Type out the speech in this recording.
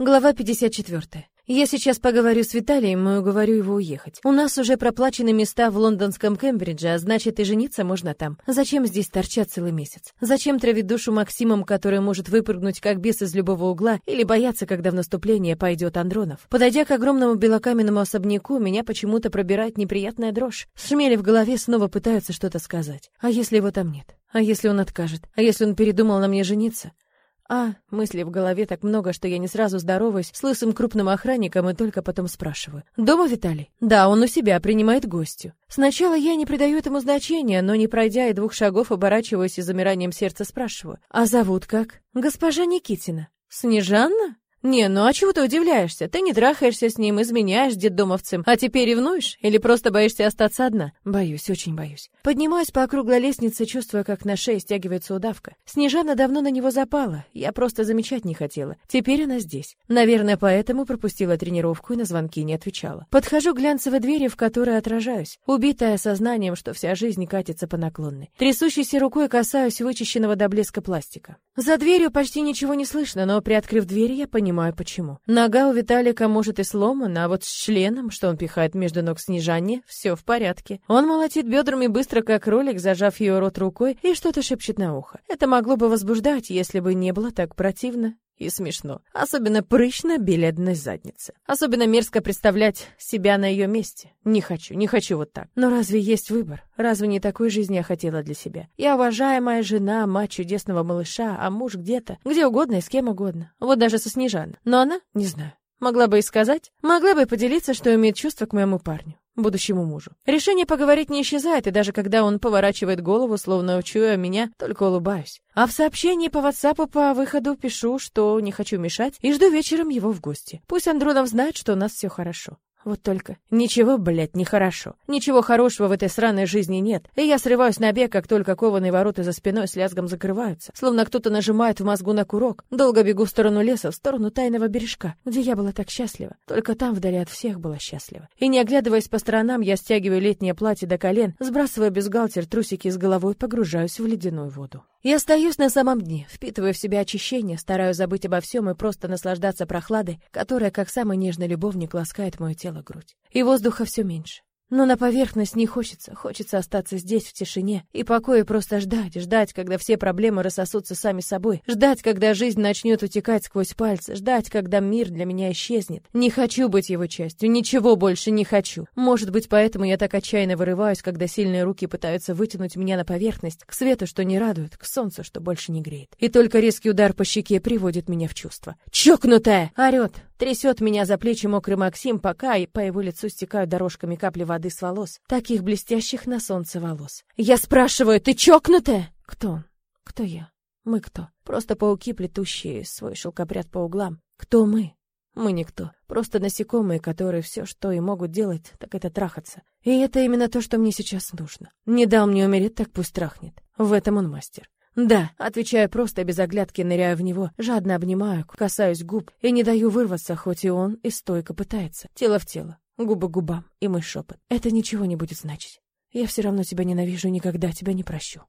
Глава 54. Я сейчас поговорю с Виталием и уговорю его уехать. У нас уже проплачены места в лондонском Кембридже, а значит и жениться можно там. Зачем здесь торчать целый месяц? Зачем травить душу Максимом, который может выпрыгнуть как бес из любого угла или бояться, когда в наступление пойдет Андронов? Подойдя к огромному белокаменному особняку, меня почему-то пробирает неприятная дрожь. Шмели в голове снова пытаются что-то сказать. А если его там нет? А если он откажет? А если он передумал на мне жениться? А, мыслей в голове так много, что я не сразу здороваюсь с лысым крупным охранником и только потом спрашиваю. «Дома Виталий?» «Да, он у себя, принимает гостю». Сначала я не придаю этому значения, но не пройдя и двух шагов, оборачиваюсь и замиранием сердца спрашиваю. «А зовут как?» «Госпожа Никитина». «Снежанна?» «Не, ну а чего ты удивляешься? Ты не трахаешься с ним, изменяешь детдомовцем, а теперь ревнуешь? Или просто боишься остаться одна?» «Боюсь, очень боюсь». Поднимаюсь по округлой лестнице, чувствуя, как на шее стягивается удавка. Снежана давно на него запала, я просто замечать не хотела. Теперь она здесь. Наверное, поэтому пропустила тренировку и на звонки не отвечала. Подхожу к глянцевой двери, в которой отражаюсь, убитая сознанием, что вся жизнь катится по наклонной. Трясущейся рукой касаюсь вычищенного до блеска пластика. За дверью почти ничего не слышно, но, приоткрыв дверь, я понимаю, понимаю, почему. Нога у Виталика, может, и сломана, а вот с членом, что он пихает между ног Снежане, все в порядке. Он молотит бедрами быстро, как ролик, зажав ее рот рукой, и что-то шепчет на ухо. Это могло бы возбуждать, если бы не было так противно и смешно. Особенно прыщ на бледной заднице. Особенно мерзко представлять себя на ее месте. Не хочу, не хочу вот так. Но разве есть выбор? Разве не такой жизни я хотела для себя? Я уважаемая жена, мать чудесного малыша, а муж где-то, где угодно и с кем угодно. Вот даже со Снежаной. Но она, не знаю. Могла бы и сказать, могла бы поделиться, что имеет чувство к моему парню будущему мужу. Решение поговорить не исчезает, и даже когда он поворачивает голову, словно чуя меня, только улыбаюсь. А в сообщении по WhatsApp по выходу пишу, что не хочу мешать, и жду вечером его в гости. Пусть Андронов знает, что у нас все хорошо. Вот только ничего, блядь, нехорошо. Ничего хорошего в этой сраной жизни нет. И я срываюсь на бег, как только кованые ворота за спиной с лязгом закрываются. Словно кто-то нажимает в мозгу на курок. Долго бегу в сторону леса, в сторону тайного бережка, где я была так счастлива. Только там, вдали от всех, была счастлива. И не оглядываясь по сторонам, я стягиваю летнее платье до колен, сбрасываю бюстгальтер, трусики с головой, погружаюсь в ледяную воду. Я остаюсь на самом дне, впитывая в себя очищение, стараюсь забыть обо всем и просто наслаждаться прохладой, которая, как самый нежный любовник, ласкает мое тело грудь. И воздуха все меньше. Но на поверхность не хочется, хочется остаться здесь в тишине и покое просто ждать, ждать, когда все проблемы рассосутся сами собой, ждать, когда жизнь начнет утекать сквозь пальцы, ждать, когда мир для меня исчезнет. Не хочу быть его частью, ничего больше не хочу. Может быть, поэтому я так отчаянно вырываюсь, когда сильные руки пытаются вытянуть меня на поверхность, к свету, что не радует, к солнцу, что больше не греет. И только резкий удар по щеке приводит меня в чувство. «Чокнутая!» — орёт. Трясет меня за плечи мокрый Максим, пока и по его лицу стекают дорожками капли воды с волос, таких блестящих на солнце волос. Я спрашиваю, ты чокнутая? Кто? Кто я? Мы кто? Просто пауки, плетущие свой шелкопряд по углам. Кто мы? Мы никто. Просто насекомые, которые все, что и могут делать, так это трахаться. И это именно то, что мне сейчас нужно. Не дал мне умереть, так пусть трахнет. В этом он мастер. «Да», отвечаю просто без оглядки, ныряю в него, жадно обнимаю, касаюсь губ и не даю вырваться, хоть и он и стойко пытается. Тело в тело, губы губам и мой шепот. Это ничего не будет значить. Я все равно тебя ненавижу и никогда тебя не прощу.